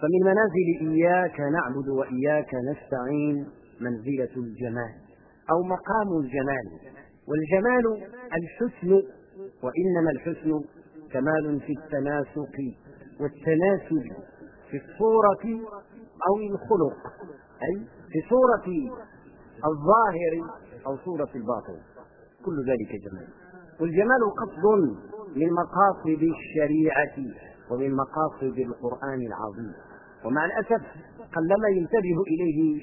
فمن منازل إياك نعبد وإياك نستعين منزلة الجمال أو مقام الجمال. والجمال الحسن وإنما الحسن كمال في التناسق والتناسب في الصورة أو الخلق أي في صورة الظاهر أو صورة الباطن. كل ذلك جمال. والجمال قصد من مقاصد الشريعة ومن مقاصد القرآن العظيم. ومع الأسف قلما ينتبه إليه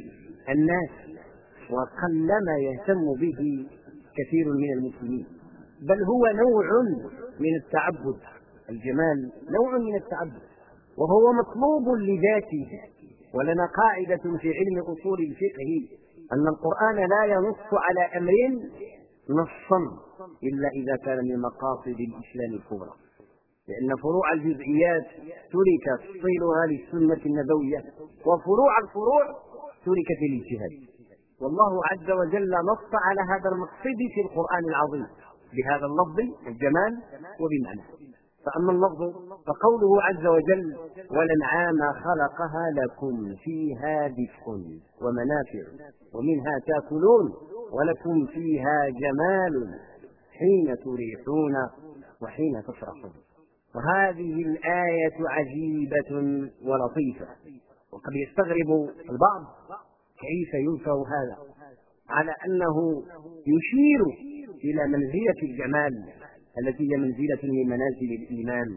الناس وقلما يهتم به كثير من المسلمين بل هو نوع من التعبد الجمال نوع من التعبد وهو مطلوب لذاته ولنا قاعدة في علم أصول الفقه أن القرآن لا ينص على أمر نصا إلا إذا كان من مقاصد الإسلام الكبرى. لأن فروع الجزئيات ترك تفصيلها للسنة النبوية وفروع الفروع تركت للاجتهاد والله عز وجل نص على هذا المقصد في القرآن العظيم بهذا اللفظ الجمال وبمعنى. فأما اللفظ فقوله عز وجل والأنعام خلقها لكم فيها دفء ومنافع ومنها تأكلون ولكم فيها جمال حين تريحون وحين تفرحون وهذه الآية عجيبة ولطيفة. وقد يستغرب البعض كيف ينكر هذا على أنه يشير إلى منزلة الجمال التي هي منزلة من منازل الإيمان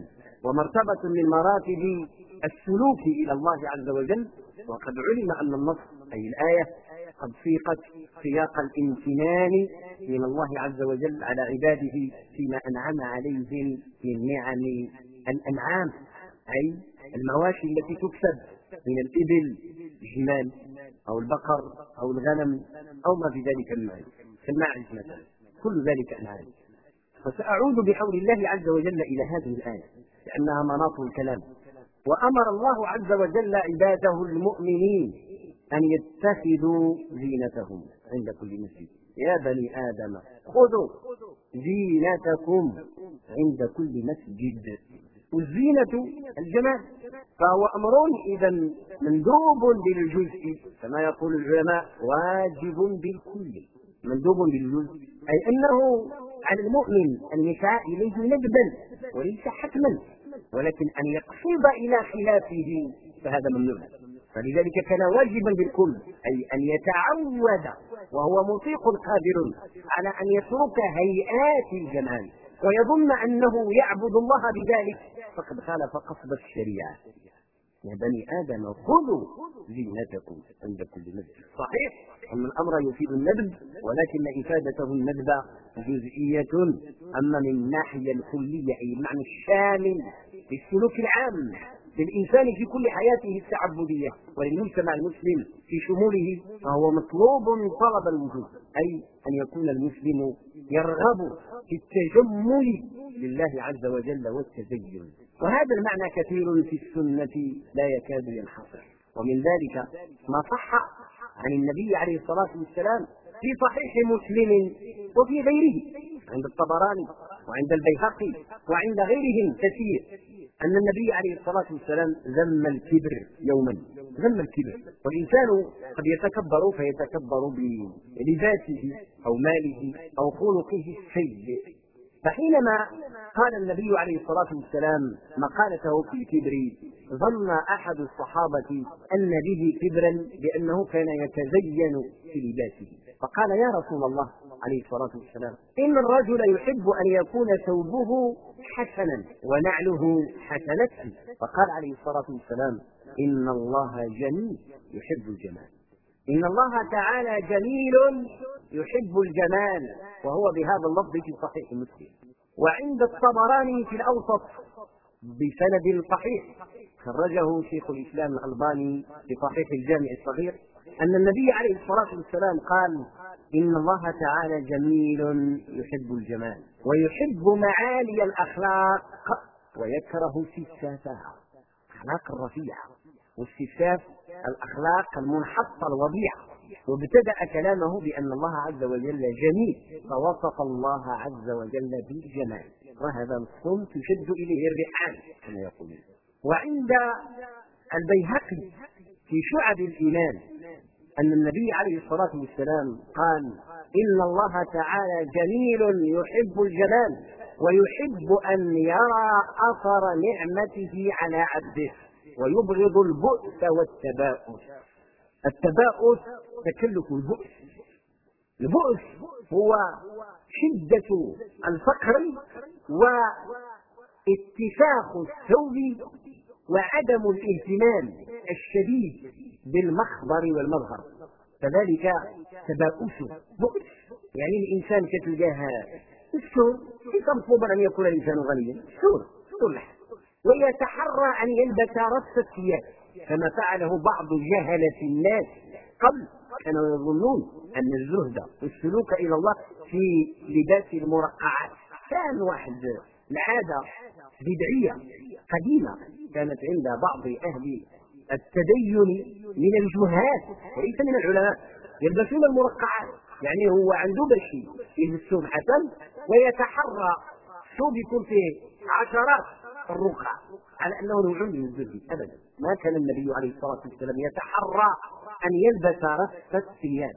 ومرتبة من مراتب السلوك إلى الله عز وجل. وقد علم أن النص أي الآية قد سيقت سياق الامتنان من الله عز وجل على عباده فيما أنعم عليهم من نعم الأنعام أي المواشي التي تكسب من الإبل الجمال أو البقر أو الغنم أو ما في ذلك المال كالماعز مثلا كل ذلك أنعام. فسأعود بحول الله عز وجل إلى هذه الآية لأنها مناط الكلام. وأمر الله عز وجل عباده المؤمنين أن يتخذوا زينتهم عند كل مسجد. يا بني آدم خذوا زينتكم عند كل مسجد. والزينة الجمال. فهو أمر إذا مندوب بالجزء. كما يقول العلماء واجب بالكل. مندوب بالجزء. أي أنه على المؤمن أن يسعى إليه ندبا وليس حتما ولكن أن يقصد إلى خلافه. فهذا ممنوع. فلذلك كان واجبا بالكل أي أن يتعود وهو مطيق قادر على أن يترك هيئات الجمال ويظن أنه يعبد الله بذلك. فقد خالف قصد الشريعة. يا بني آدم خذوا زينتكم عند كل مسجد صحيح أن الأمر يفيد الندب ولكن إفادته الندب جزئية. أما من الناحية الكلية أي المعنى الشامل للسلوك العام للإنسان في كل حياته التعبدية وللمجتمع المسلم في شموله فهو مطلوب طلب الوجود أي أن يكون المسلم يرغب في التجمل لله عز وجل والتزين. وهذا المعنى كثير في السنة لا يكاد ينحصر. ومن ذلك ما صح عن النبي عليه الصلاة والسلام في صحيح مسلم وفي غيره عند الطبراني وعند البيهقي وعند غيرهم كثير. أن النبي عليه الصلاة والسلام ذم الكبر يوما. ذم الكبر. والإنسان قد يتكبر فيتكبر بلباسه أو ماله أو خلقه السيء. فحينما قال النبي عليه الصلاة والسلام مقالته في الكبر ظن أحد الصحابة أن به كبرا لأنه كان يتزين في لباسه. فقال يا رسول الله عليه الصلاة والسلام إن الرجل يحب أن يكون ثوبه حسنا ونعله حسنة. فقال عليه الصلاة والسلام إن الله جميل يحب الجمال. إن الله تعالى جميل يحب الجمال وهو بهذا اللفظ في صحيح مسلم. وعند الطبراني في الأوسط بسند صحيح خرجه شيخ الإسلام الألباني في صحيح الجامع الصغير أن النبي عليه الصلاة والسلام قال إن الله تعالى جميل يحب الجمال. ويحب معالي الأخلاق ويكره سفافها أخلاق الرفيعة والسفاف الأخلاق المنحطة الوضيعة. وابتدأ كلامه بأن الله عز وجل جميل. فوصف الله عز وجل بالجمال. وهذا الصوم تشد إليه الرحال كما يقولون. وعند البيهقي في شعب الإيمان أن النبي عليه الصلاة والسلام قال إن الله تعالى جميل يحب الجمال ويحب أن يرى أثر نعمته على عبده ويبغض البؤس والتباؤس. التباؤس تكلف البؤس. البؤس هو شدة الفقر واتساخ الثوب وعدم الإهتمام الشديد بالمخبر والمظهر. فذلك تباؤس بؤس يعني الإنسان كتلقاه السور ليس مطلوبا أن يكون الإنسان غنيا. السور سور ويتحرى أن يلبس رص الثياب. كما فعله بعض جهلة الناس قبل. كانوا يظنون أن الزهد والسلوك إلى الله في لباس المرقعات كان واحد العادة بدعية قديمة كانت عند بعض أهل التدين من الجهال وليس من العلماء يلبسون المرقعات. يعني هو عنده بشي يلبس حسن ويتحرى. ثوب يكون فيه عشرات الرقع على أنه نوع من الزهد ابدا. ما كان النبي عليه الصلاة والسلام يتحرى أن يلبس رف الثياب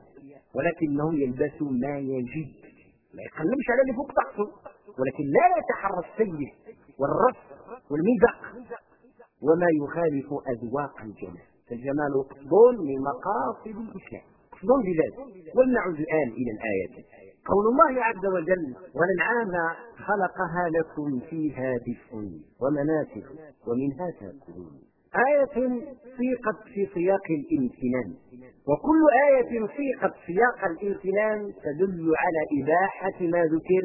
ولكنه يلبس ما يجب ما يقلبش على اللي فوق طقسه ولكن لا يتحرى السيف والرف والمزق وما يخالف أذواق الجمال. فالجمال قصد من مقاصد الإسلام قصد بذلك ولنعد الآن إلى الايه قول الله عز وجل والأنعام خلقها لكم فيها دفء ومنافع ومنها تأكلون. آية سيقت في سياق الامتنان. وكل آية سيقت سياق الامتنان تدل على إباحة ما ذكر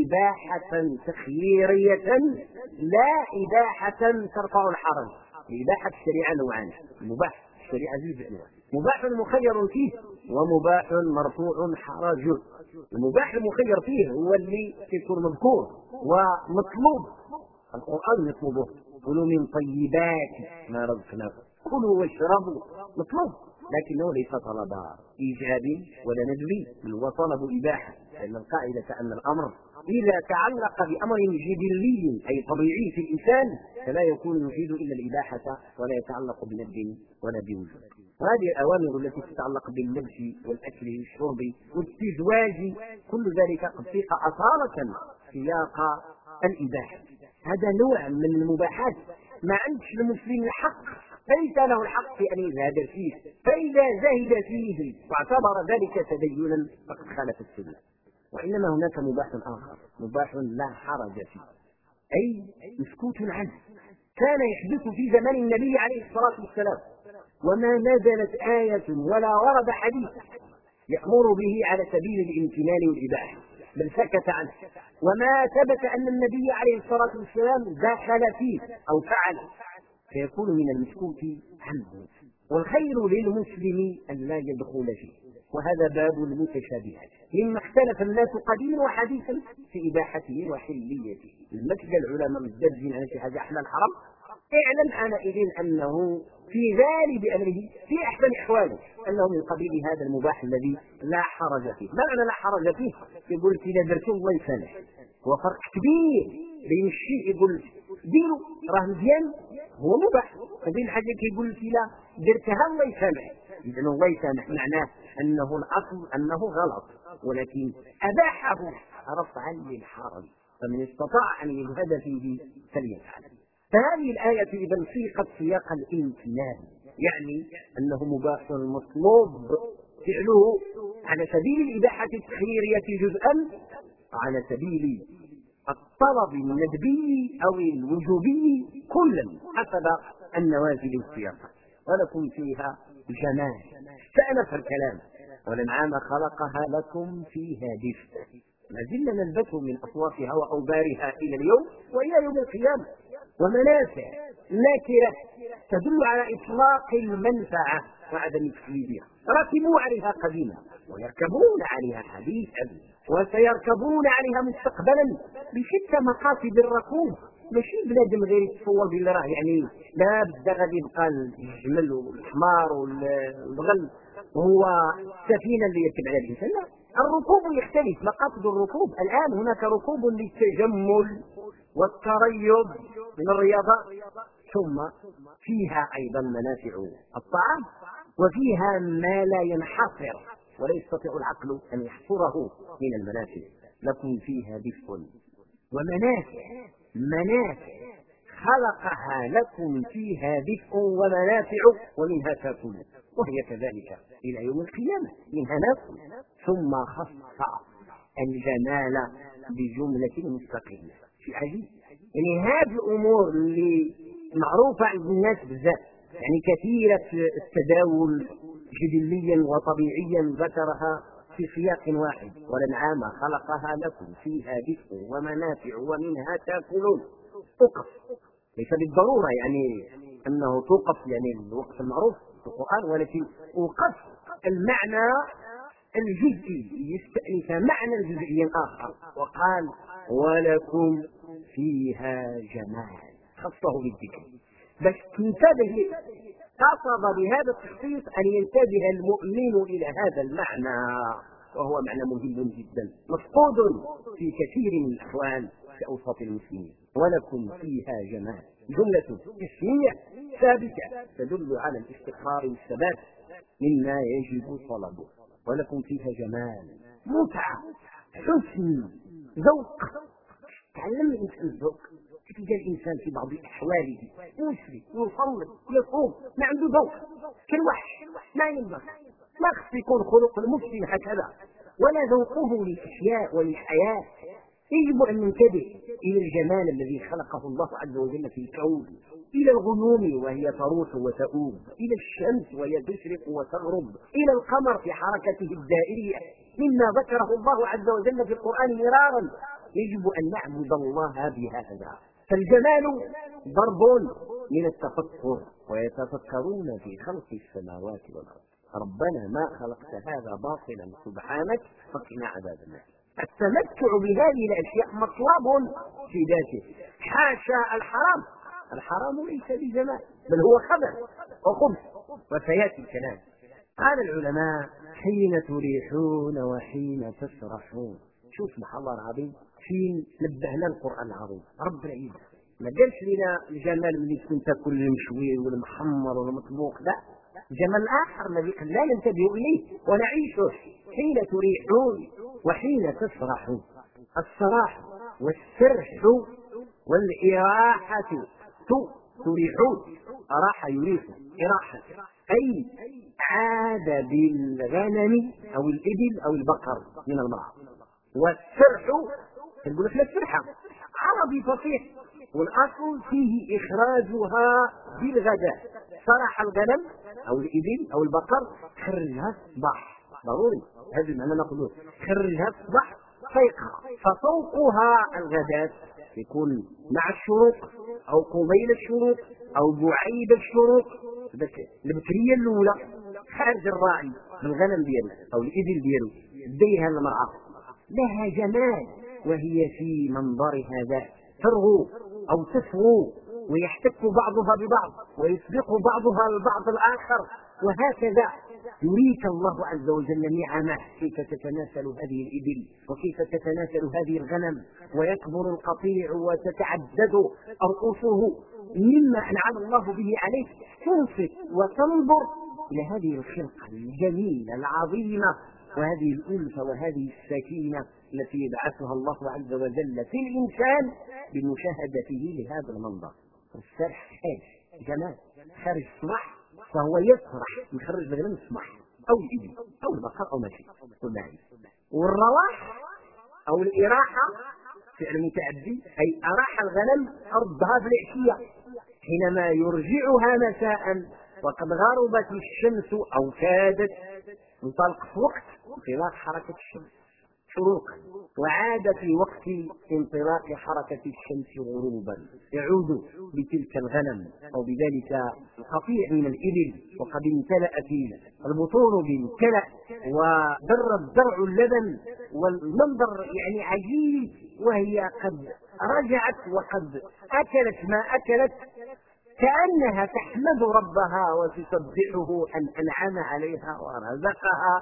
إباحة تخييرية لا إباحة ترفع الحرج. إباحة الشريعة نوعان المباح الشريعة زوج أنواع مباح مخير فيه ومباح مرفوع حرج. المباح المخير فيه هو اللي يكون مذكور ومطلوب. القرآن يطلبه كلوا من طيبات. ما رزقناكم؟ كلوا واشربوا. مطلوب. لكنه ليس طلب إيجاب ولا ندبي بل هو طلب إباحة. لأن القاعدة أن الأمر إذا تعلق بأمر جبلي أي طبيعي في الإنسان فلا يكون يفيد إلا الإباحة ولا يتعلق بندب ولا بوجود وهذه الأوامر التي تتعلق باللبس والأكل والشرب والتزواج كل ذلك قد سيق اصاله سياق الإباحة. هذا نوع من المباحات. ما عندش المسلم الحق. ليس له الحق في أن يزهد فيه. فإذا زهد فيه واعتبر ذلك تدينا فقد خالف السنة. وإنما هناك مباح آخر. مباح لا حرج فيه. أي مسكوت عنه. كان يحدث في زمان النبي عليه الصلاة والسلام. وما نزلت آية ولا ورد حديث يأمر به على سبيل الامتنان والإباحة. بل سكت عنه. وما ثبت أن النبي عليه الصلاة والسلام دخل فيه أو فعل. فيكون من المسكوت عنه. والخير للمسلم أن لا يدخل فيه. وهذا باب المتشابهات مما اختلف الناس قديما وحديثا في إباحته وحليته. المسجد العلماء مزدجين على شي حاجة حلال حرام اعلم حينئذ أنه في غالب امره في احسن احواله أنه من قبيل هذا المباح الذي لا حرج فيه. معنى لا حرج فيه؟ يقول لك إذا درته الله يسامح هو فرق كبير بين الشيء يقول ديرو راه مزيان هو مباح. وبين حاجة كيقول لك لا درتها الله يسامح. اذا الله يسامح معناه أنه الأصل أنه غلط. ولكن أباحه رفعا للحرج فمن استطاع أن يجهد فيه فليفعل. فهذه الآية إذا سيقت سياق الامتنان يعني أنه مباح مطلوب فعله على سبيل الإباحة التخييرية جزءا على سبيل الطلب الندبي أو الوجوبي كلا حسب النوازل والسياقات ولكم فيها جمال استأنف الكلام. والانعام خلقها لكم فيها دفء. ما زلنا نلبث من أصوافها وأوبارها إلى اليوم وإلى يوم القيامة. ومنافع نكرة تدل على إطلاق المنفعة وعدم تكليفها ركبوا عليها قديما ويركبون عليها حديثا وسيركبون عليها مستقبلا بشتى مقاصد الركوب. ماشي بنادم غير يتصور بالله راه يعني لا بد غادي يبقى الجمل والحمار والبغل وهو السفينه اللي عليها الإنسان. لا الركوب يختلف مقاصد الركوب. الآن هناك ركوب للتجمل. والتريض من الرياضة ثم فيها أيضا منافع الطعام وفيها ما لا ينحصر ولا يستطيع العقل أن يحصره من المنافع. لكم فيها دفء ومنافع منافع. خلقها لكم فيها دفء ومنافع ومنها تاكلون وهي كذلك إلى يوم القيامة منها ناكل ثم خص الجمال بجملة مستقلة. شيء عجيب يعني هذه الأمور اللي معروفة عند الناس بزاف. يعني كثيرة التداول جبليا وطبيعيا ذكرها في سياق واحد. والانعام خلقها لكم فيها دفء ومنافع ومنها تاكلون. توقف ليس بالضرورة يعني أنه توقف يعني الوقت المعروف في القرآن ولكن أوقف المعنى الجزئي. يستأنف معنى جزئيا آخر. وقال ولكم فيها جمال. خصه بالذكر. بس تنتبه قصد بهذا التخصيص أن ينتبه المؤمن إلى هذا المعنى وهو معنى مهم جدا. مفقود في كثير من الأحوال في اوسط المسلمين. ولكم فيها جمال. جملة اسمية ثابتة تدل على الاستقرار والثبات مما يجب طلبه. ولكم فيها جمال. متعة حسن. ذوق. تعلم الإنسان الذوق. تلقى الإنسان في بعض احواله يسري يصلي يصوم ما عنده ذوق. كالوحش ما ينبغي. ما خص يكون خلق المسلم هكذا. ولا ذوقه للاشياء وللحياه يجب أن ننتبه إلى الجمال الذي خلقه الله عز وجل في الكون. إلى الغيوم وهي تروح وتؤوب إلى الشمس وهي تشرق وتغرب. إلى القمر في حركته الدائرية. مما ذكره الله عز وجل في القرآن مرارا. يجب أن نعبد الله بهذا. فالجمال ضرب من التفكر ويتفكرون في خلق السماوات والأرض. ربنا ما خلقت هذا باطلا سبحانك فقنا عذاب النار. التمتع بهذه الأشياء مطلب في ذاته. حاشا الحرام. الحرام ليس بجمال بل هو خبث وخبث وسيأتي الكلام. قال العلماء حين تريحون وحين تسرحون. شوف سبحان الله العظيم فين نبهنا القرآن العظيم. رب العيد ما قالش لنا الجمال اللي تكون تاكل المشوي والمحمر والمطبوخ لا. الجمال الآخر الذي لا ننتبه إليه ونعيشه. حين تريحون وحين تسرحون. السراح والسرح والإراحة. تريحون. أراح يريح إراحة. أي عاد بالغنم أو الإبل أو البقر من المرأة والسرح نقول لك السرحة عربي فصيح والأصل فيه إخراجها بالغداء. سرح الغنم أو الإبل أو البقر خرجها الصباح ضروري هذا المعنى نقوله. خرجها الصباح فيقها ففوقها الغداء. يكون مع الشروق أو قبيل الشروق أو بعيد الشروق. البكرية الأولى خارج الراعي بالغنم ديالو أو الإبل ديالو ديها المرأة. لها جمال وهي في منظرها ذات ترغو أو تسوو ويحتك بعضها ببعض ويسبق بعضها البعض الآخر وهكذا. يريك الله عز وجل نعمه كيف تتناسل هذه الإبل وكيف تتناسل هذه الغنم ويكبر القطيع وتتعدد أرؤوسه مما أنعم الله به عليك. تنصت وتنظر إلى هذه الخلقة الجميلة العظيمة وهذه الألفة وهذه السكينة التي يبعثها الله عز وجل في الإنسان بمشاهدته لهذا المنظر. السرح إيش جمال. خارج الصباح فهو يسرح يخرج مثلا الصباح أو الابل أو البقر أو ما شئ كل والرواح أو الإراحة فعل متعدي أي أراح الغنم ردها في العشيه حينما يرجعها مساء وقد غربت الشمس أو كادت انطلق في وقت انطلاق حركة الشمس. شروقا وعاد في وقت انطلاق حركة الشمس غروبا. يعود بتلك الغنم أو بذلك القطيع من الإبل وقد امتلأت البطون بالكلأ ودر الزرع اللبن والمنظر يعني عجيب وهي قد رجعت وقد أكلت ما أكلت كأنها تحمد ربها وتسبحه أن أنعم عليها ورزقها.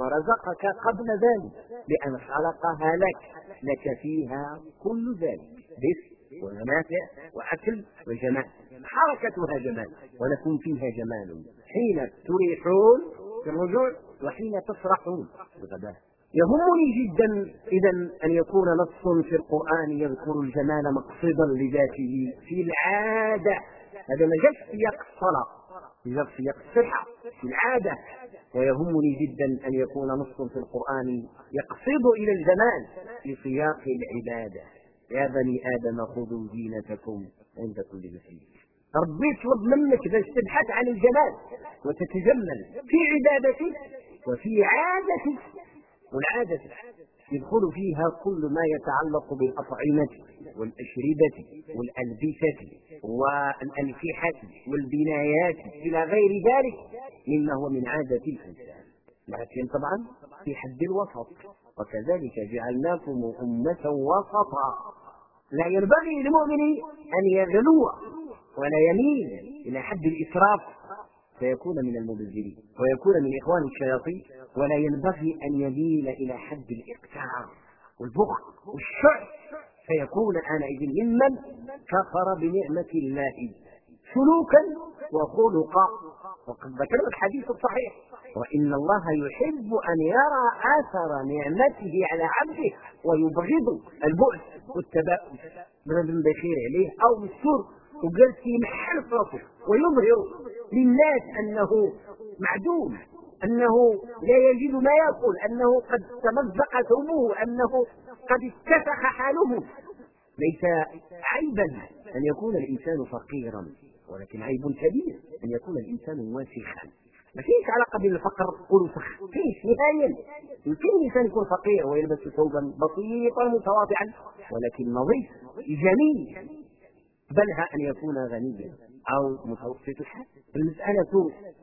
ورزقك قبل ذلك لأن خلقها لك لك فيها كل ذلك بس ومنافع وأكل وجمال. حركتها جمال ولكم فيها جمال. حين تريحون في الرجوع وحين تفرحون الغداء. يهمني جدا اذا أن يكون نص في القرآن يذكر الجمال مقصدا لذاته في العادة. هذا ما جاش سياق الصلاه جاء سياق الصحه في العادة. ويهمني جدا أن يكون نص في القرآن يقصد إلى الجمال في سياق العبادة. يا بني آدم خذوا زينتكم عند كل مسجد. ربي يطلب منك باش تبحث عن الجمال وتتجمل في عبادتك وفي عادتك. والعادة يدخل فيها كل ما يتعلق بالأطعمة والأشربة والألبسة والأنكحة والبنايات إلى غير ذلك مما هو من عادة الإنسان. لكن طبعا في حد الوسط وكذلك جعلناكم أمة وسطا. لا ينبغي للمؤمن أن يغلو ولا يميل إلى حد الإسراف. فيكون من المبذرين ويكون من إخوان الشياطين ولا ينبغي أن يميل إلى حد الإقتار والبخل والشح فيكون آنئذ ممن كفر بنعمة الله سلوكا وخلقا. وقد ذكرنا الحديث الصحيح وإن الله يحب أن يرى آثر نعمته على عبده ويبغض البؤس والتباؤم بنادم بخير عليه أو مستور وجالس يمحل راسه ويظهر للناس أنه معدوم أنه لا يجد ما يأكل أنه قد تمزق ثوبه أنه قد اتسخ حاله. ليس عيبا أن يكون الإنسان فقيرا ولكن عيب كبير أن يكون الإنسان واسخا. ما فيش علاقة بين الفقر والوسخ فيش نهائيا يمكن الإنسان يكون فقير ويلبس ثوبا بسيطا متواضعا ولكن نظيف جميل. بلها أن يكون غنيا أو متوسط الحال. المسألة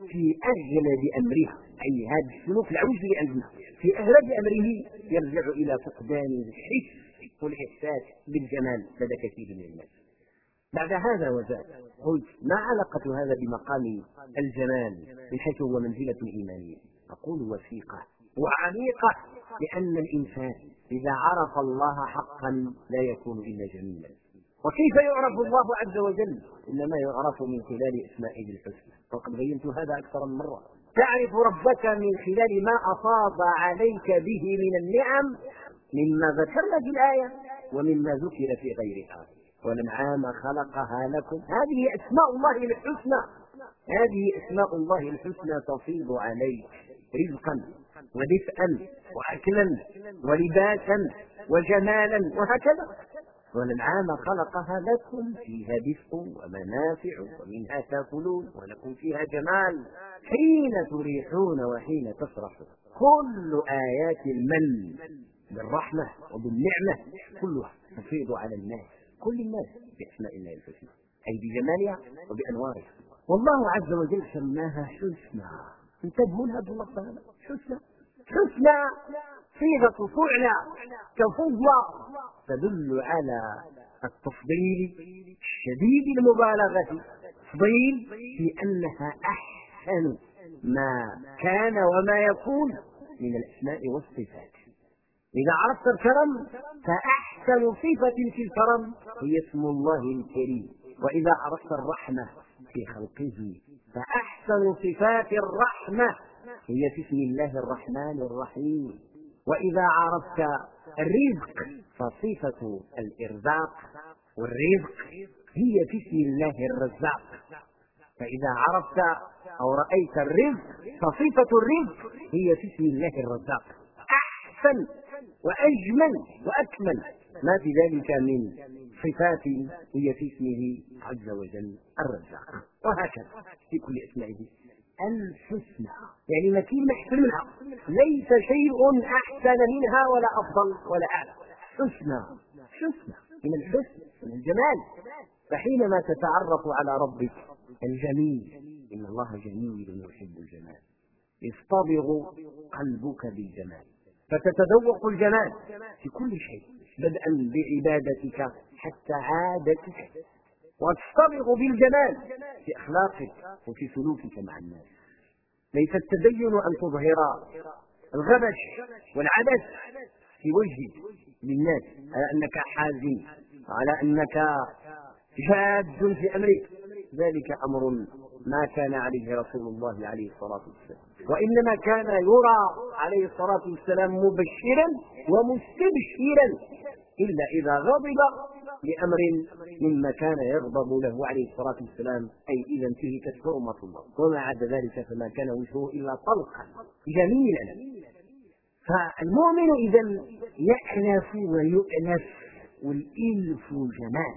في أغلب أمرها أي هذا السلوك العوج اللي عندنا في أغلب أمره يرجع إلى فقدان الحس والإحساس بالجمال لدى كثير من الناس. بعد هذا وزاد قلت ما علاقة هذا بمقام الجمال من حيث هو منزلة إيمانية؟ أقول وثيقة وعميقة لأن الإنسان إذا عرف الله حقا لا يكون إلا جميلا. وكيف يعرف الله عز وجل؟ إنما يعرف من خلال أسمائه الحسنى. وقد بينت هذا أكثر من مرة. تعرف ربك من خلال ما أصاب عليك به من النعم مما ذكرنا في الآية ومما ذكر في غيرها. والأنعام خلقها لكم. هذه أسماء الله الحسنى. هذه أسماء الله الحسنى تفيض عليك رزقا ودفئا وأكلا ولباسا وجمالا وهكذا. والانعام خلقها لكم فيها دفء ومنافع ومنها تاكلون ولكم فيها جمال حين تريحون وحين تفرحون. كل آيات المن بالرحمة وبالنعمة كلها تفيض على الناس كل الناس بأسماء الله الحسنى أي بجمالها وبأنوارها. والله عز وجل سماها حسنى. انتبهوا لها باللفظ هذا حسنى. حسنى. صيغة فعلى كفضلى تدل على التفضيل الشديد المبالغه تفضيل في أنها أحسن ما كان وما يكون من الأسماء والصفات. إذا عرفت الكرم فأحسن صفة في الكرم هي اسم الله الكريم. وإذا عرفت الرحمة في خلقه فأحسن صفات الرحمة هي في اسم الله الرحمن الرحيم. وإذا عرفت الرزق فصفة الإرزاق والرزق هي في اسم الله الرزاق. فإذا عرفت أو رأيت الرزق فصفة الرزق هي في اسم الله الرزاق. أحسن وأجمل وأكمل. ما في ذلك من صفات هي في اسمه عز وجل الرزاق. وهكذا في كل أسمائه. الحسنى. يعني أحسن منها. ليس شيء أحسن منها ولا أفضل ولا أعلى. حسنى. حسنى. من الحسن من الجمال. فحينما تتعرف على ربك الجميل إن الله جميل يحب الجمال. يصطبغ قلبك بالجمال. فتتذوق الجمال في كل شيء بدءا بعبادتك حتى عادتك. وتصطبغ بالجمال في أخلاقك وفي سلوكك مع الناس. ليس التدين أن تظهر الغبش والعبث في وجهك للناس على أنك حازم على أنك جاد في أمرك. ذلك أمر ما كان عليه رسول الله عليه الصلاة والسلام. وإنما كان يرى عليه الصلاة والسلام مبشرا ومستبشرا إلا إذا غضب لأمر مما كان يغضب له عليه الصلاة والسلام. أي إذا انتهكت حرمة الله وما عدا ذلك فما كان وجهه إلا طلقا. جميلا. فالمؤمن إذا يأنف ويؤنف. والإلف جمال.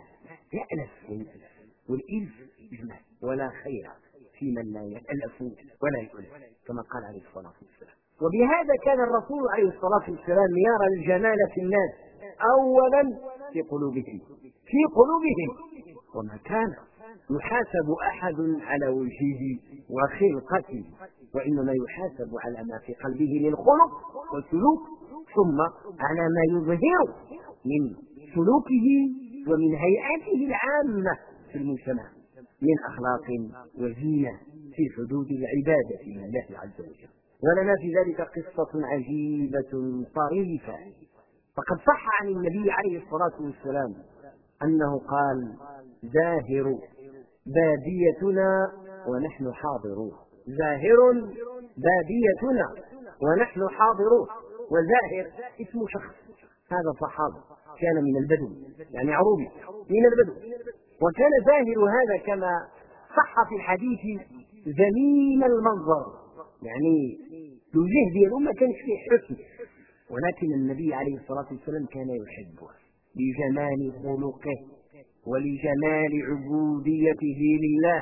يأنف ويؤنف والإلف جمال. ولا خير في من لا يألف ولا يؤلف كما قال عليه الصلاة والسلام. وبهذا كان الرسول عليه الصلاة والسلام يرى الجمال في الناس. أولا في قلوبهم في قلوبهم. وما كان يحاسب أحد على وجهه وخلقته وإنما يحاسب على ما في قلبه من خلق وسلوك ثم على ما يظهر من سلوكه ومن هيئته العامة في المجتمع من أخلاق وزينة في حدود العبادة لله عز وجل. ولنا في ذلك قصة عجيبة طريفة. فقد صح عن النبي عليه الصلاة والسلام أنه قال زاهر باديتنا ونحن حاضرون. زاهر باديتنا ونحن حاضرون. وزاهر اسم شخص. هذا صحابي كان من البدو يعني عروبي من البدو. وكان زاهر هذا كما صح في الحديث ذميم المنظر يعني الوجه ديالو ما كانش فيه حسن. ولكن النبي عليه الصلاة والسلام كان يحبه لجمال خلقه ولجمال عبوديته لله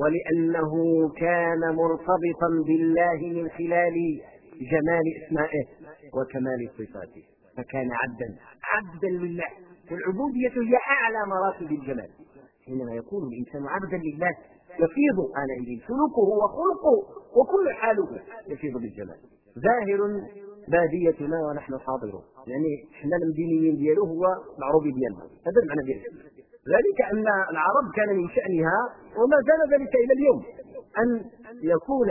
ولأنه كان مرتبطا بالله من خلال جمال أسمائه وكمال صفاته فكان عبدا عبدا لله. والعبودية هي أعلى مراتب الجمال. حينما يكون الإنسان عبدا لله يفيض آنئذ سلوكه وخلقه وكل حاله يفيض بالجمال. ظاهر باديتنا ونحن حاضرون. يعني إحنا المدينيين ديالو هو العروبي ديالنا. هذا المعنى ديالو. ذلك أن العرب كان من شأنها وما زال ذلك إلى اليوم. أن يكون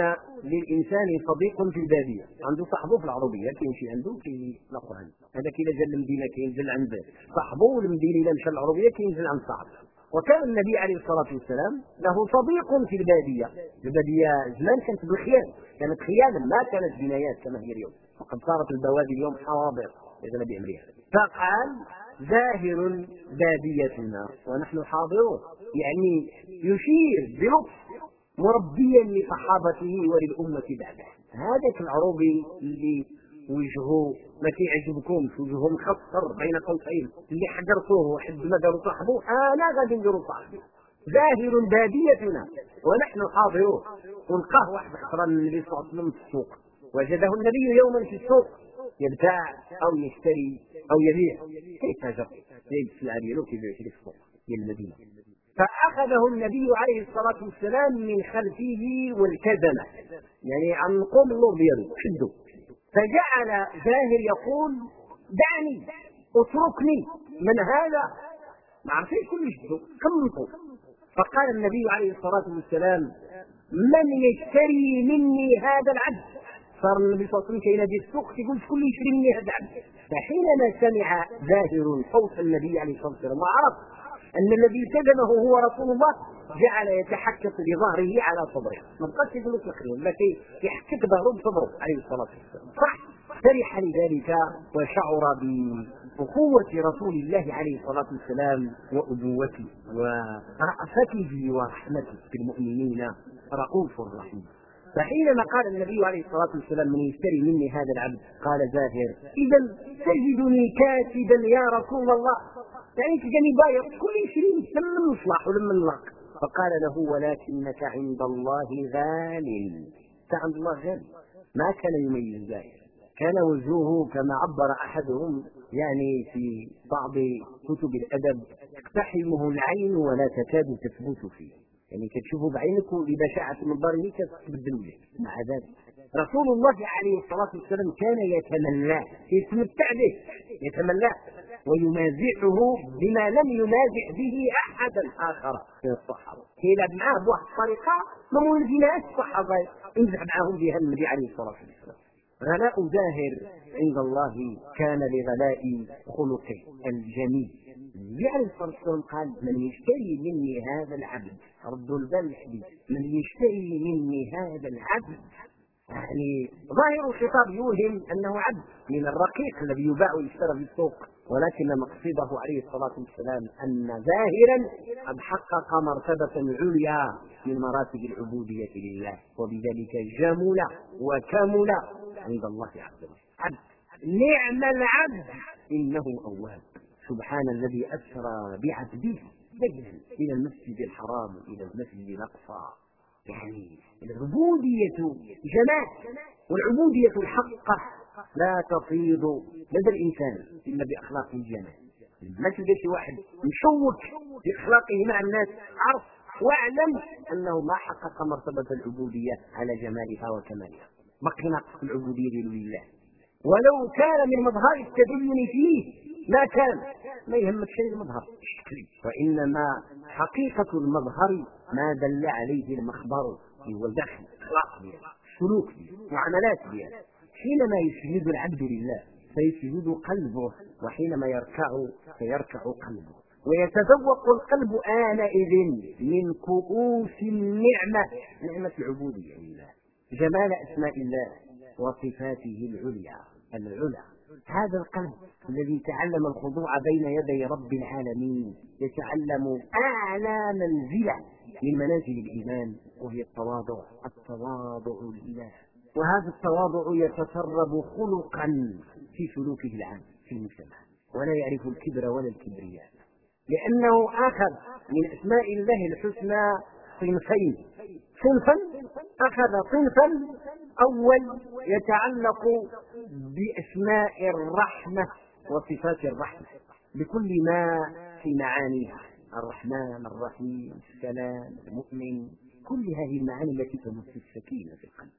للإنسان صديق في البادية. عنده صاحبه في العربية. كيمشي عنده كيلاقوا هذاك إذا جا المدينة كينزل عند صاحبه والمدينة إذا مشى العربية كينزل عند صاحبه. وكان النبي عليه الصلاة والسلام له صديق في البادية. البادية زمان كانت بالخيال. كانت خيالا ما كانت جنايات كما هي اليوم. وقد صارت البوادي اليوم حواضر إذا بأمرها فقال زاهر باديتنا ونحن حاضرون. يعني يشير بلطف مربيا لصحابته وللأمة بعده. هذاك العروبي اللي وجهه ما كيعجبكمش وجهه مخصر بين قوسين. اللي حجرتوه وحد ما داروا صاحبه أنا غادي نديروا صاحبي زاهر باديتنا ونحن حاضرون. ولقاه واحد خسران النبي صلى الله عليه وسلم في السوق. وجده النبي يوما في السوق يبتاع أو يشتري أو يبيع. كيتاجر جايب السلعه ديالو كيبيع في السوق ديال المدينة. فأخذه النبي عليه الصلاة والسلام من خلفه والتزمه يعني عن النور ديالو شدوا فجعل زاهر يقول دعني اتركني. من هذا؟ ما عرفش كل يشدوا كملوا فقال النبي عليه الصلاة والسلام من يشتري مني هذا العبد؟ صار النبي صلى الله عليه وسلم كينادي السوق يقول شكون اللي يشري مني هذا العبد فحينما سمع زاهر صوت النبي عليه الصلاة والسلام وعرف أن الذي التزمه هو رسول الله جعل يتحكك بظهره على صدره. ما بقاش يقول لك الاخرين ولا يحكك ظهره بصدره عليه الصلاة والسلام. صح؟ فرح لذلك وشعر بأخوة رسول الله عليه الصلاة والسلام وأبوته ورأفته ورحمته بالمؤمنين رؤوف رحيم فحينما قال النبي عليه الصلاة والسلام من يشتري مني هذا العبد قال زاهر إذا تجدني كاتبا يا رسول الله. يعني تجدني بايع كل يشري لما نصلح ولما نلاق فقال له ولكنك عند الله غال انت عند الله غال ما كان يميز زاهر. كان وجهه كما عبر أحدهم يعني في بعض كتب الأدب تقتحمه العين ولا تكاد تثبت فيه. يعني كتشوفوا بعينك لبشاعة منظره كتبدل وجهك مع ذلك. رسول الله عليه الصلاة والسلام كان يتمناه يتمتع به يتمناه ويمازحه بما لم يمازح به احدا اخر من الصحابة. كيلعب معاه بواحد الطريقة ما مولديناش الصحابه يمزح معاهم بها النبي عليه الصلاة والسلام. غلاء ظاهر عند الله كان لغلاء خلقه الجميل. عليه وسلم قال من يشتري مني هذا العبد ردوا البال الحديث من يشتري مني هذا العبد يعني ظاهر الخطاب يوهم أنه عبد من الرقيق الذي يباع ويشترى في السوق ولكن مقصده عليه الصلاة والسلام أن ظاهرا قد حقق مرتبة عليا من مراتب العبودية لله. وبذلك جمل وكمل عند الله عز وجل. عبد نعم العبد إنه أواب. سبحان الذي أسرى بعبده ليلا إلى المسجد الحرام إلى المسجد الأقصى. يعني العبودية جمال والعبودية الحقة لا تفيض لدى الإنسان إلا بأخلاق الجمال. ما تلقى شي واحد مشوك بأخلاقه مع الناس عرف واعلم أنه ما حقق مرتبة العبودية على جمالها وكمالها. بقي ناقص العبودية لله. ولو كان من مظهر التدين فيه ما كان. ما يهمك شيء المظهر. وإنما حقيقة المظهر ما دل عليه المخبر هو الدخل اخلاق بها سلوك بها معاملات بها. حينما يسجد العبد لله فيسجد قلبه وحينما يركع فيركع قلبه. ويتذوق القلب آنئذ من كؤوس النعمة. نعمة العبودية لله. جمال أسماء الله وصفاته العليا العلى. هذا القلب الذي تعلم الخضوع بين يدي رب العالمين يتعلم أعلى منزلة من منازل الإيمان وهي التواضع التواضع لله. وهذا التواضع يتسرب خلقا في سلوكه العام في المجتمع. ولا يعرف الكبر ولا الكبرياء. لأنه اخذ من أسماء الله الحسنى صنفين. صنفا؟ اخذ صنفا أول يتعلق بأسماء الرحمة وصفات الرحمة. بكل ما في معانيها. الرحمن الرحيم السلام المؤمن. كل هذه المعاني التي تبث السكينة في القلب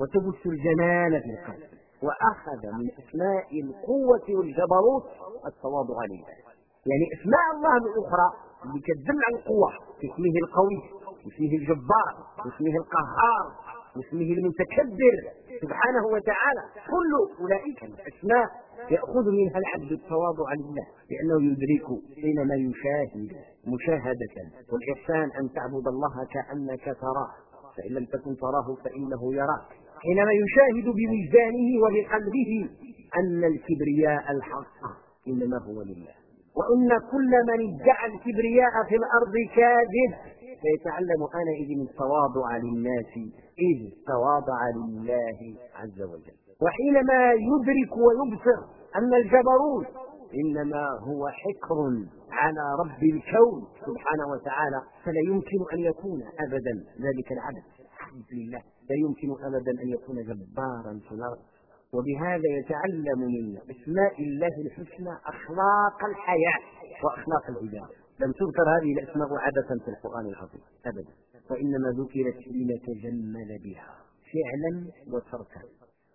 وتبث الجمال في القلب. وأخذ من أسماء القوة والجبروت التواضع لله. يعني اسماء الله الاخرى اللي كتدل على القوة اسمه القوي اسمه الجبار اسمه القهار واسمه المتكبر سبحانه وتعالى كل أولئك الأسماء يأخذ منها العبد التواضع لله لأنه يدرك حينما يشاهد مشاهدة والإحسان أن تعبد الله كأنك تراه فإن لم تكن تراه فإنه يراك. حينما يشاهد بوجدانه وبقلبه أن الكبرياء الحق إنما هو لله. وإن كل من ادعى الكبرياء في الأرض كاذب. فيتعلم آنئذ التواضع للناس إذ تواضع لله عز وجل. وحينما يدرك ويبصر أن الجبروت إنما هو حكر على رب الكون سبحانه وتعالى فلا يمكن أن يكون أبدا ذلك العبد. عبد لله لا يمكن أبدا أن يكون جبارا في الأرض. وبهذا يتعلم من أسماء الله الحسنى أخلاق الحياة وأخلاق العباد لم تذكر هذه الأسماء عبثا في القرآن العظيم ابدا. وإنما ذكرت لنتجمل بها فعلا وتركا.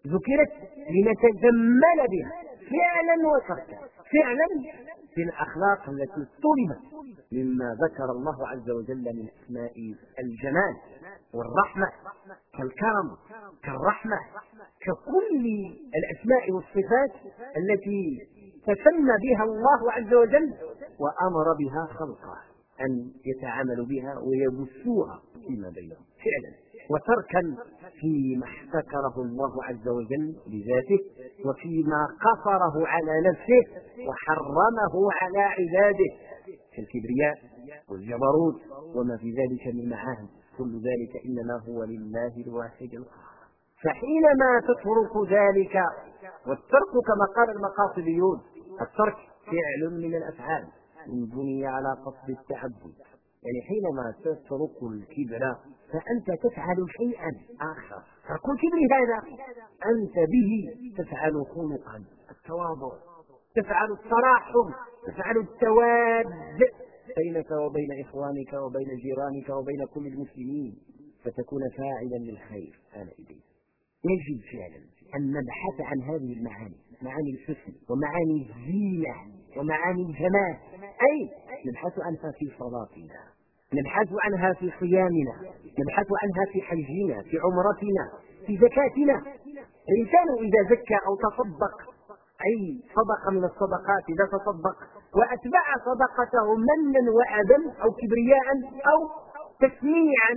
ذكرت لنتجمل بها فعلا وتركا. فعلا في الأخلاق التي طلبت مما ذكر الله عز وجل من أسماء الجمال. والرحمة كالكرم كالرحمة ككل الأسماء والصفات التي تسمى بها الله عز وجل وأمر بها خلقه أن يتعاملوا بها ويبثوها فيما بينهم فعلا. وتركا فيما احتكره الله عز وجل لذاته وفيما قصره على نفسه وحرمه على عباده كالكبرياء والجبروت وما في ذلك من معاني. كل ذلك إنما هو لله الواحد فحينما تترك ذلك والترك كما قال المقاصديون الترك فعل من الأفعال إن بني على قصد التعبد. يعني حينما تترك الكبر فأنت تفعل شيئا آخر. ترك الكبر هذا أنت به تفعل خلقا التواضع تفعل التراحم تفعل التواد بينك وبين إخوانك وبين جيرانك وبين كل المسلمين فتكون فاعلا للخير. آنئذ يجب فعلا أن نبحث عن هذه المعاني معاني الحسن ومعاني الزينة ومعاني الجمال. أي نبحث عنها في صلاتنا نبحث عنها في صيامنا نبحث عنها في حجنا في عمرتنا في زكاتنا. الإنسان إذا زكى أو تصدق أي صدقة من الصدقات إذا تصدق وأتبع صدقته منا وأذى أو كبرياء أو تسميعا.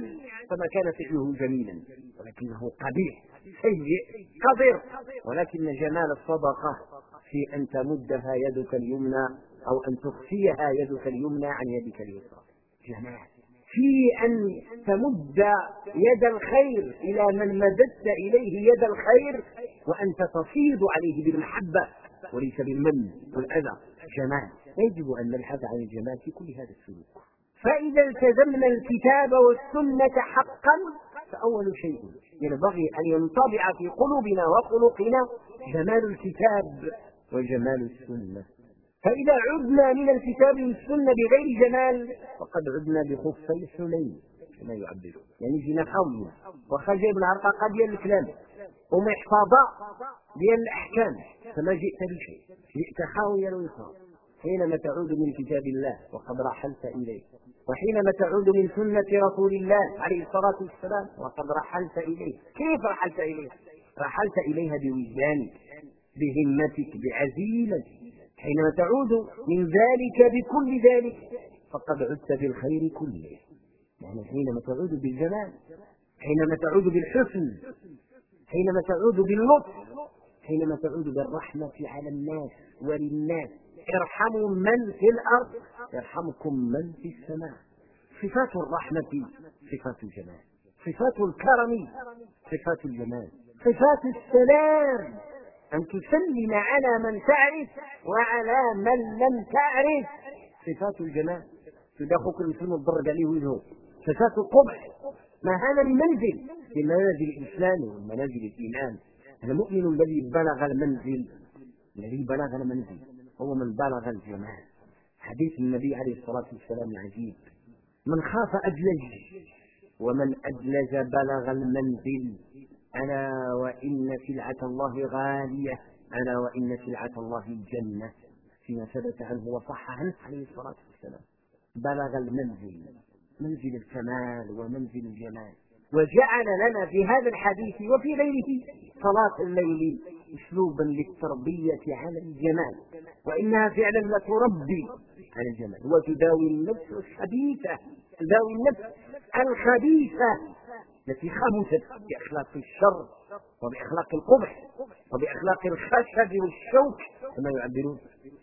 فما كان فعله جميلا ولكنه قبيح سيء قذر. ولكن جمال الصدقة في أن تمدها يدك اليمنى أو أن تخفيها يدك اليمنى عن يدك اليسرى. جمال. في أن تمد يد الخير إلى من مددت إليه يد الخير وأنت تفيض عليه بالمحبة وليس بالمن والأذى. جمال. يجب أن نبحث عن الجمال في كل هذا السلوك. فإذا التزمنا الكتاب والسنة حقا فأول شيء ينبغي أن ينطبع في قلوبنا وخلقنا جمال الكتاب وجمال السنة. فإذا عدنا من الكتاب والسنة بغير جمال فقد عدنا بخفي الحنين كما يعبرون يعني خاويين وخا جايب العرقاقة ديال الكلام ومحفظة ديال الأحكام. فما جئت بشيء. جئت خاويا ويخاف حينما تعود من كتاب الله وقد رحلت إليه. وحينما تعود من سنة رسول الله عليه الصلاة والسلام وقد رحلت إليه. كيف رحلت إليه؟ رحلت إليها بوجدانك بهمتك بعزيمتك. حينما تعود من ذلك بكل ذلك فقد عدت بالخير كله. يعني حينما تعود بالجمال حينما تعود بالحسن حينما تعود باللطف حينما تعود بالرحمة على الناس وللناس. ارحموا من في الأرض يرحمكم من في السماء. صفات الرحمة صفات الجمال. صفات الكرم صفات الجمال. صفات السلام أن تسلم على من تعرف وعلى من لم تعرف. صفات الجمال. أخوك المسلم الضرب عليه وجهه صفات القبح. ما هذا بمنزل في منازل الإسلام ومنازل الإيمان. المؤمن الذي بلغ المنزل. الذي بلغ المنزل. هو من بلغ الجمال. حديث النبي عليه الصلاة والسلام العجيب من خاف أدلج ومن أدلج بلغ المنزل. ألا وإن سلعة الله غالية ألا وإن سلعة الله الجنة فيما ثبت عنه وصح عنه عليه الصلاة والسلام. بلغ المنزل منزل الكمال ومنزل الجمال. وجعل لنا في هذا الحديث وفي غيره صلاة الليل. اسلوبا للتربية على الجمال وإنها فعلا لتربي على الجمال. وتداوي النفس الخبيثة تداوي النفس الخبيثة التي خبثت بأخلاق الشر وبأخلاق القبح وبأخلاق الخشب والشوك كما يعبرون.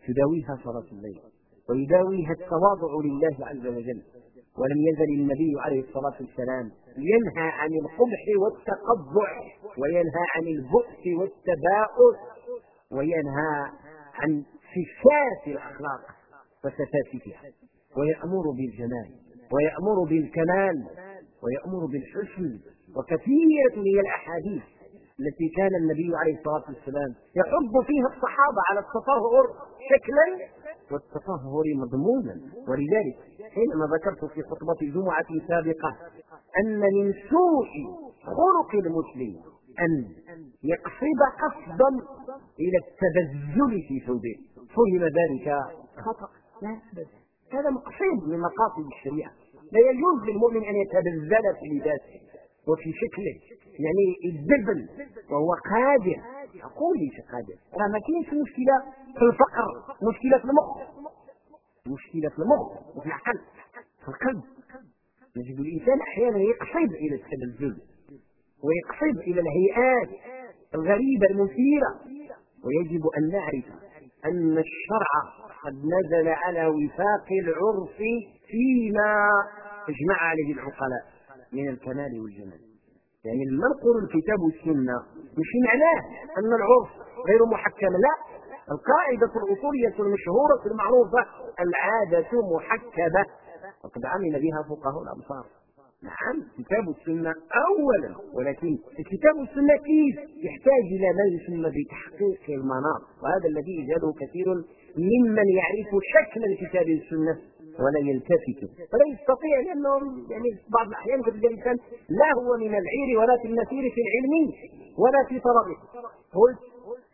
تداويها صلاة الليل ويداويها التواضع لله عز وجل. ولم يزل النبي عليه الصلاة والسلام ينهى عن القبح والتقبح وينهى عن البؤس والتباؤس وينهى عن صفات الأخلاق وسفاسفها ويأمر بالجمال ويأمر بالكمال ويأمر بالحسن. وكثيرة هي الأحاديث التي كان النبي عليه الصلاة والسلام يحض فيها الصحابة على التطهر شكلا والتطهر مضمونا. ولذلك حينما ذكرت في خطبة جمعة سابقة أن من سوء خلق المسلم أن يقصد قصدا إلى التبذل في ثوبه فهم ذلك خطأ. لا أبدا. هذا مقصود من مقاصد الشريعة. لا يجوز للمؤمن أن يتبذل في لباسه وفي شكله يعني الذبل وهو قادر ليس قادر راه ما كاينش مشكلة في الفقر مشكلة في المخ. مشكلة في المخ وفي العقل في القلب. يجب الإنسان أحيانا يقصد إلى التبذل ويقصد إلى الهيئات الغريبة المثيرة. ويجب أن نعرف أن الشرع قد نزل على وفاق العرف فيما اجمع عليه العقلاء من الكمال والجمال. يعني لما نقول الكتاب والسنة مش معناه أن العرف غير محكم لا. القاعدة الأصولية المشهورة المعروفة العادة محكمة. وقد عمل بها فقهاء الامصار نعم الكتاب والسنة أولا ولكن الكتاب والسنة كيف؟ يحتاج إلى ما يسمى بتحقيق المناط. وهذا الذي يجهله كثير ممن يعرف شكل الكتاب والسنة. ولا يلتفت ولا يستطيع لأنهم يعني بعض الأحيان قد الإنسان لا هو من العير ولا في النسير في العلم ولا في طلبه قلت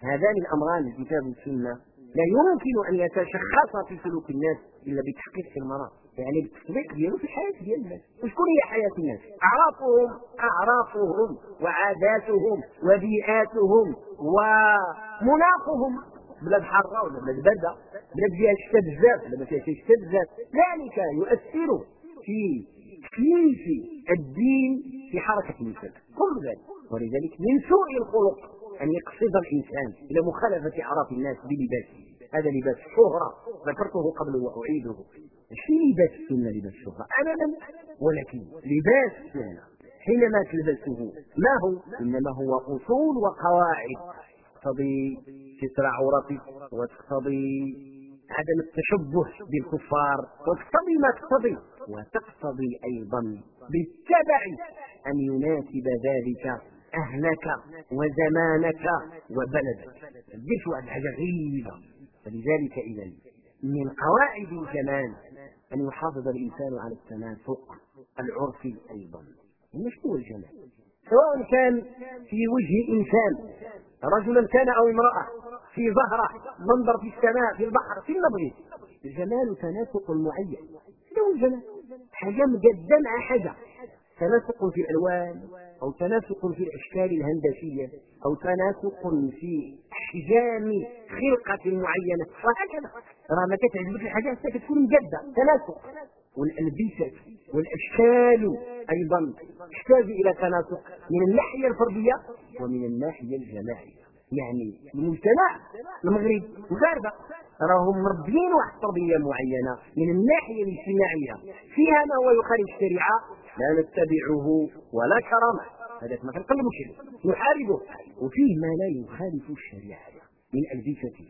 هذان الأمران الكتاب والسنة لا يمكن أن يتشخص في سلوك الناس إلا بتحقيق المناط يعني بالتطبيق ديالو في الحياة ديال الناس وشكون هي حياة الناس؟ اعرافهم اعرافهم وعاداتهم وبيئاتهم ومناخهم. بلاد حاره ولا بلاد بارده بلاد فيها الشتاء بزاف ولا ما فيهاش الشتاء بزاف. ذلك يؤثر في تكليف الدين في حركة الإنسان. كل ذلك. ولذلك من سوء الخلق أن يقصد الإنسان إلى مخالفة أعراف الناس بلباسه. هذا لباس الشهره ذكرته قبل وأعيده. ماشي لباس السنة لباس الشهره ابدا. ولكن لباس السنة. حينما تلبسه ما هو؟ إنما هو أصول وقواعد. تقتضي ستر عورتك وتقتضي عدم التشبه بالكفار وتقتضي ما تقتضي وتقتضي أيضا بالتبع أن يناسب ذلك أهلك وزمانك وبلدك. ما واحد حاجة غريبه فلذلك اذا من قواعد الجمال أن يحافظ الإنسان على التناسق العرفي أيضا. مش هو الجمال. سواء كان في وجه إنسان رجلا كان أو امرأة في ظهره منظر في السماء في البحر في النبض. الجمال تناسق معين. هو الجمال حاجة مقدمه حاجة تناسق في الألوان أو تناسق في الأشكال الهندسية أو تناسق في احجام خلقة معينة. وهكذا. راه ما كتعجبك الحاجة حتى كتكون مجده تناسق. والألبسة والأشكال أيضا تحتاج إلى تناسق من الناحية الفردية ومن الناحية الجماعية. يعني المجتمع المغرب المغاربه راهم مربيين واحد التربيه معينة من الناحية الاجتماعية. فيها ما هو يخالف الشريعة لا نتبعه ولا كرامة. هذاك ما كنقلبوش نحاربه. وفيه ما لا يخالف الشريعة من ألبسته.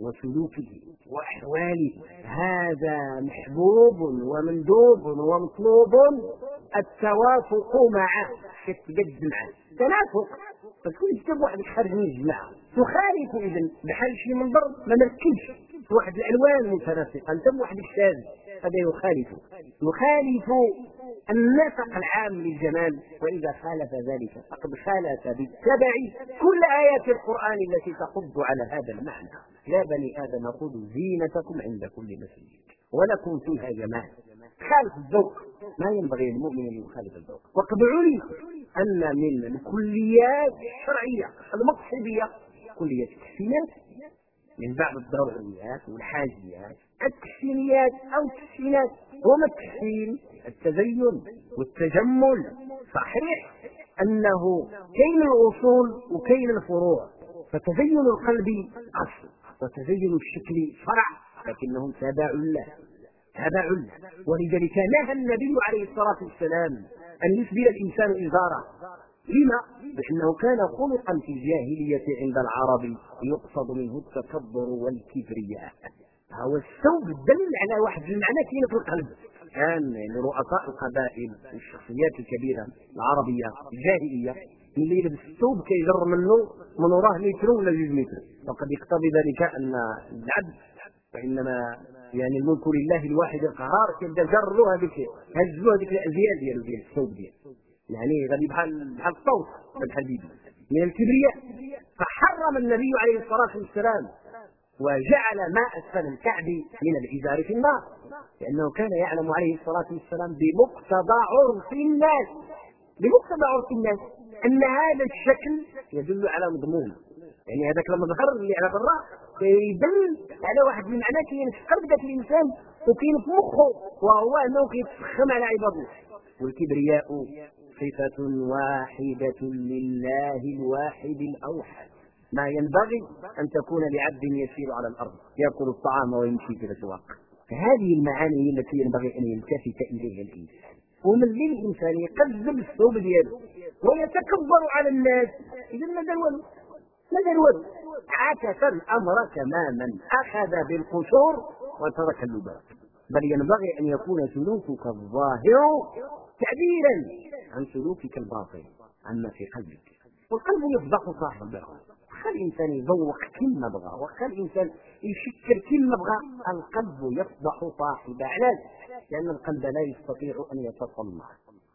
وسلوكه وأحواله. هذا محبوب ومندوب ومطلوب التوافق معه. كتقد معه تنافق فتكون انت بواحد خارج من الجماعه تخالف اذا بحال شي منظر ما مركبش واحد الألوان متناسقة. انت بواحد الشاذ هذا يخالف. يخالف النسق العام للجمال. وإذا خالف ذلك فقد خالف بالتبع كل آيات القرآن التي تقض على هذا المعنى. يا بني آدم خذوا زينتكم عند كل مسجد ولكم فيها جمال. خالف الذوق. ما ينبغي للمؤمن أن يخالف الذوق. وقد علم أن من الكليات الشرعية المقصدية كلية التحسينات من بعض الضروريات والحاجيات. التحسينيات أو التحسينات وما التحسين التزين والتجمل. صحيح أنه كين الاصول وكين الفروع فتزين القلب اصل وتزين الشكل فرع لكنهم تابع له تابع له ولذلك نهى النبي عليه الصلاة والسلام أن يسبل الإنسان إزارة. لما؟ لأنه كان خلقا في الجاهلية عند العرب يقصد منه التكبر والكبرياء. هو الثوب الدل على واحد المعنى كاين في القلب. كان يعني رؤساء القبائل والشخصيات الكبيرة العربية الجاهلية. اللي يلبس الثوب كيجر منه من وراه متر ولا جوج متر. وقد يقتضي ذلك أن العبد وانما يعني الملك لله الواحد القهار كيبدا جر له هذيك هز له هذيك الازياء ديالو ديال الثوب ديالو يعني غادي بحال بحال الطوس بحال من الكبرياء. فحرم النبي عليه الصلاة والسلام وجعل ما اسفل الكعب من الإزار في النار. لأنه كان يعلم عليه الصلاة والسلام بمقتضى عرف الناس. بمقتضى عرف الناس. إن هذا الشكل يدل على مضمون. يعني هذاك المظهر اللي على برا كيدل على واحد المعنى كاين في ذاك الإنسان وكاين في مخه وهو أنه كيتفخم على عباد الله والكبرياء صفة واحدة لله الواحد الأوحد. ما ينبغي أن تكون لعبد يسير على الأرض يأكل الطعام ويمشي في الأسواق. فهذه المعاني التي ينبغي أن يلتفت إليها الإنسان. ومن للإنسان يقذب الثوب دياله. ويتكبر على الناس. إذا ما دار والو؟ ما دار والو؟ عكس الأمر تماما. أخذ بالقشور وترك اللباس. بل ينبغي أن يكون سلوكك الظاهر تعبيرا عن سلوكك الباطن عما في قلبك. والقلب يفضح صاحبه. واخا الانسان يذوق كما بغى واخا الانسان يفكر كما بغى القلب يفضح صاحبه علاش لأن القلب لا يستطيع أن يتصنع.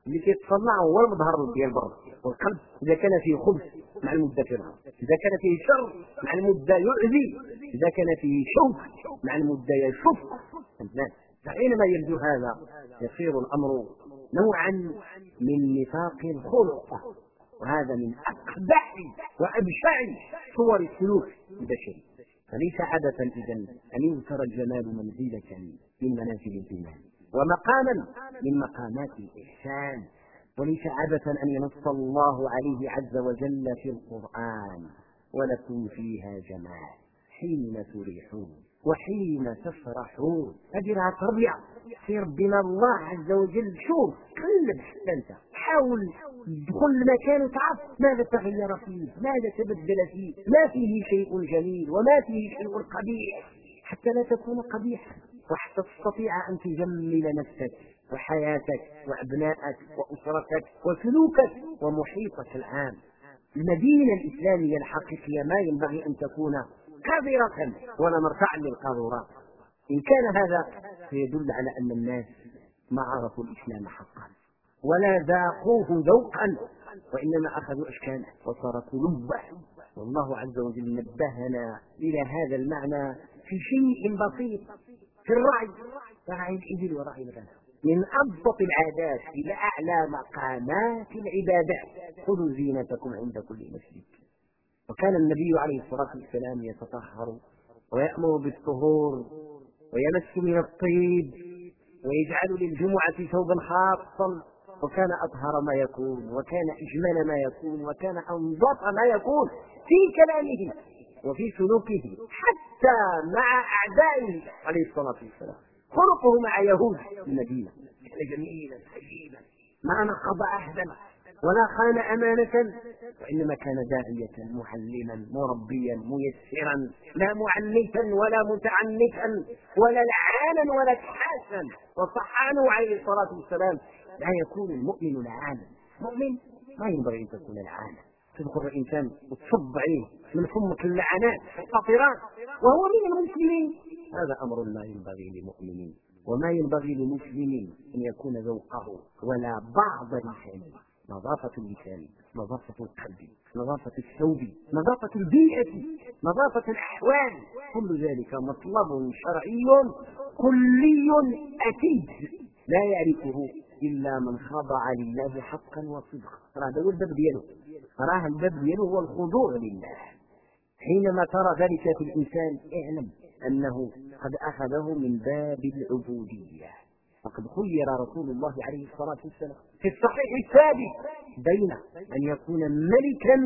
اللي كيتصنع هو المظهر ديال برا. والقلب إذا كان فيه خبث مع المدة كره إذا كان فيه شر مع المدة يؤذي إذا كان فيه شوك مع المدة يشف. فحينما يبدو هذا يصير الأمر نوعا من نفاق الخلق. وهذا من أقبح وأبشع صور السلوك البشري. فليس عبثا إذا أن يذكر الجمال منزلة من منازل الإيمان. ومقاما من مقامات الإحسان. وليس عبثا أن ينص الله عليه عز وجل في القرآن ولكم فيها جمال حين تريحون وحين تفرحون. هذه لها تربية في ربنا الله عز وجل. شوف قلب حتى أنت. حاول دخل المكان وتعرف ماذا تغير فيه ماذا تبدل فيه. ما فيه شيء جميل وما فيه شيء قبيح. حتى لا تكون قبيحا. وحتى تستطيع أن تجمل نفسك وحياتك وأبنائك وأسرتك وسلوكك ومحيطك العام. المدينة الإسلامية الحقيقية ما ينبغي أن تكون قذرة ولا مرفعا للقاذورات إن كان هذا فيدل على أن الناس ما عرفوا الإسلام حقا. ولا ذاقوه ذوقا وإنما أخذوا أشكاله وتركوا لبه. والله عز وجل نبهنا إلى هذا المعنى في شيء بسيط. في الرعي رعي الإبل ورعي الغنم من أبسط العادات إلى أعلى مقامات العبادات خذوا زينتكم عند كل مسجد. وكان النبي عليه الصلاة والسلام يتطهر ويأمر بالطهور ويمس من الطيب ويجعل للجمعة ثوبا خاصا. وكان أطهر ما يكون وكان أجمل ما يكون وكان أنظف ما يكون في كلامه. وفي سلوكه حتى مع أعدائه عليه الصلاة والسلام. خلقه مع يهود المدينة. كان جميلا حجيبا ما نقض عهدا ولا خان أمانة وإنما كان داعية معلما مربيا ميسرا لا معنتا ولا متعنتا ولا لعانا ولا كحاسا وصح عنه عليه الصلاة والسلام. لا يكون المؤمن لعانا. مؤمن ما ينبغي أن تكون لعانا. تدخل الإنسان وتصب عليه من فمك اللعنات القاطرات وهو من المسلمين. هذا أمر لا ينبغي لمؤمن وما ينبغي لمسلم أن يكون ذوقه ولا بعض لسانه نظافة اللسان نظافة القلب نظافة الثوب نظافة البيئة نظافة الأحوال. كل ذلك مطلب شرعي كلي أكيد. لا يعرفه إلا من خضع لله حقا وصدقا. هذا هو الباب دياله. راه الباب دياله هو الخضوع لله. حينما ترى ذلك في الإنسان اعلم أنه قد أخذه من باب العبودية. وقد خير رسول الله عليه الصلاة والسلام في الصحيح الثابت بين أن يكون ملكا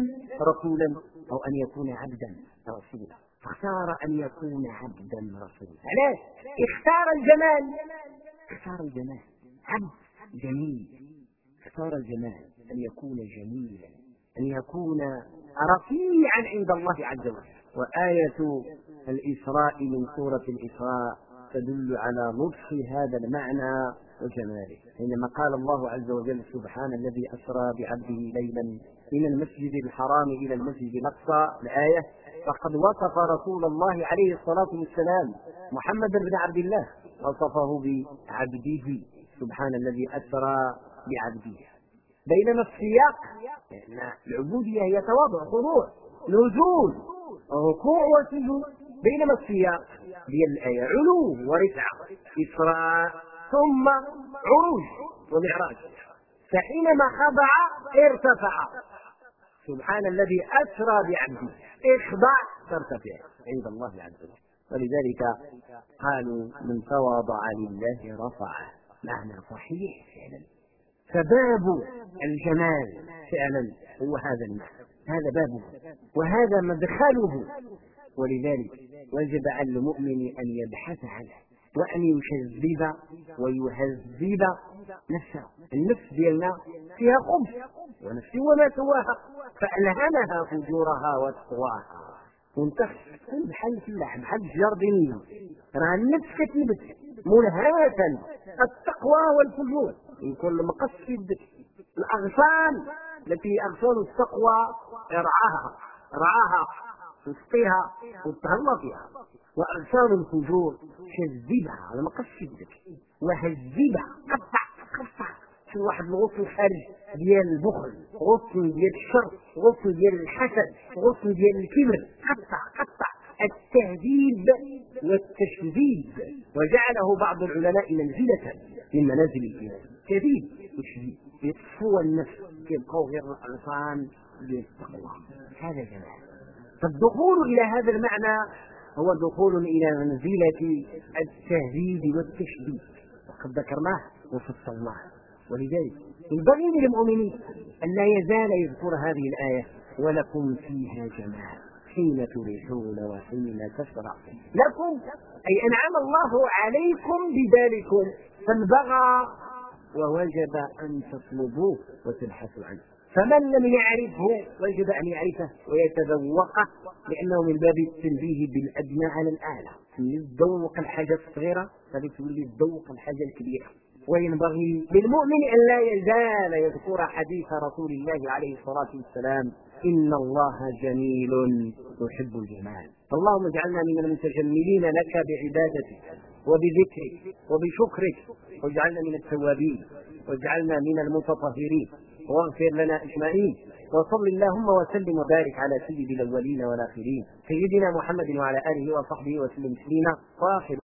رسولا أو أن يكون عبدا رسولا. اختار أن يكون عبدا رسولا. علاش اختار الجمال. اختار الجمال. عبد جميل. اختار الجمال أن يكون جميلا. أن يكون رفيعا عند الله عز وجل. وآية الإسراء من سورة الإسراء تدل على لطف هذا المعنى وجماله حينما قال الله عز وجل سبحان الذي أسرى بعبده ليلا من المسجد الحرام إلى المسجد الأقصى. الآية فقد وصف رسول الله عليه الصلاة والسلام محمد بن عبد الله. وصفه بعبده سبحان الذي أسرى بعبده. بينما السياق. لأن العبودية هي تواضع خضوع نزول. ركوع وسجود. بينما السياق ديال الآية علو ورفعة إسراء ثم عروج ومعراج. فحينما خضع ارتفع. سبحان الذي أسرى بعبده. إخضع ترتفع. عند الله عز وجل. ولذلك قالوا من تواضع لله رفعه. معنى صحيح فعلا. فباب الجمال فعلا هو هذا المعنى. هذا بابه. وهذا مدخله. ولذلك وجب على المؤمن أن يبحث عنه وأن يشذب ويهذب نفسه. النفس ديالنا فيها خبث ونفس وما سواها فألهمها فجورها وتقواها. وانت تكون بحال الفلاح بحال الجاردينية. راه النفس كتنبت ملهمة التقوى والفجور. يكون المقصد الأغصان التي أغصان التقوى ارعاها رعاها تسقيها وتهلا فيها. وأغصان الفجور شذبها على ما قصدك وهذبها قطع قطع. في واحد الغصن خارج ديال البخل غصن ديال الشر غصن ديال الحسد غصن ديال الكبر. قطع قطع. التهذيب والتشذيب. وجعله بعض العلماء منزلة. من منازل الإيمان. تهذيب وتشذيب يصفو النفس كيبقاو غير الانسان بالتقوى هذا جمال. فالدخول إلى هذا المعنى هو دخول إلى منزلة التهذيب والتشديد. وقد ذكرناه وفصلناه. ولذلك ينبغي للمؤمنين أن لا يزال يذكر هذه الآية ولكم فيها جمال. حين تريحون وحين تشرع لكم أي أنعم الله عليكم بذلكم. فانبغى ووجب أن تطلبوه وتبحثوا عنه. فمن لم يعرفه وجب أن يعرفه ويتذوقه لأنه من باب التنبيه بالأدنى على الأعلى. تذوق الحاجة الصغيرة فهذه تولي تذوق الحاجة الكبيرة. وينبغي للمؤمن أن لا يزال يذكر حديث رسول الله عليه الصلاة والسلام إن الله جميل يحب الجمال. اللهم اجعلنا من المتجملين لك بعبادتك وبذكرك وبشكرك. واجعلنا من التوابين. واجعلنا من المتطهرين. واغفر لنا اجمعين وصل اللهم وسلم وبارك على سيد الأولين والآخرين. سيدنا محمد وعلى آله وصحبه وسلم تسليما. وآخر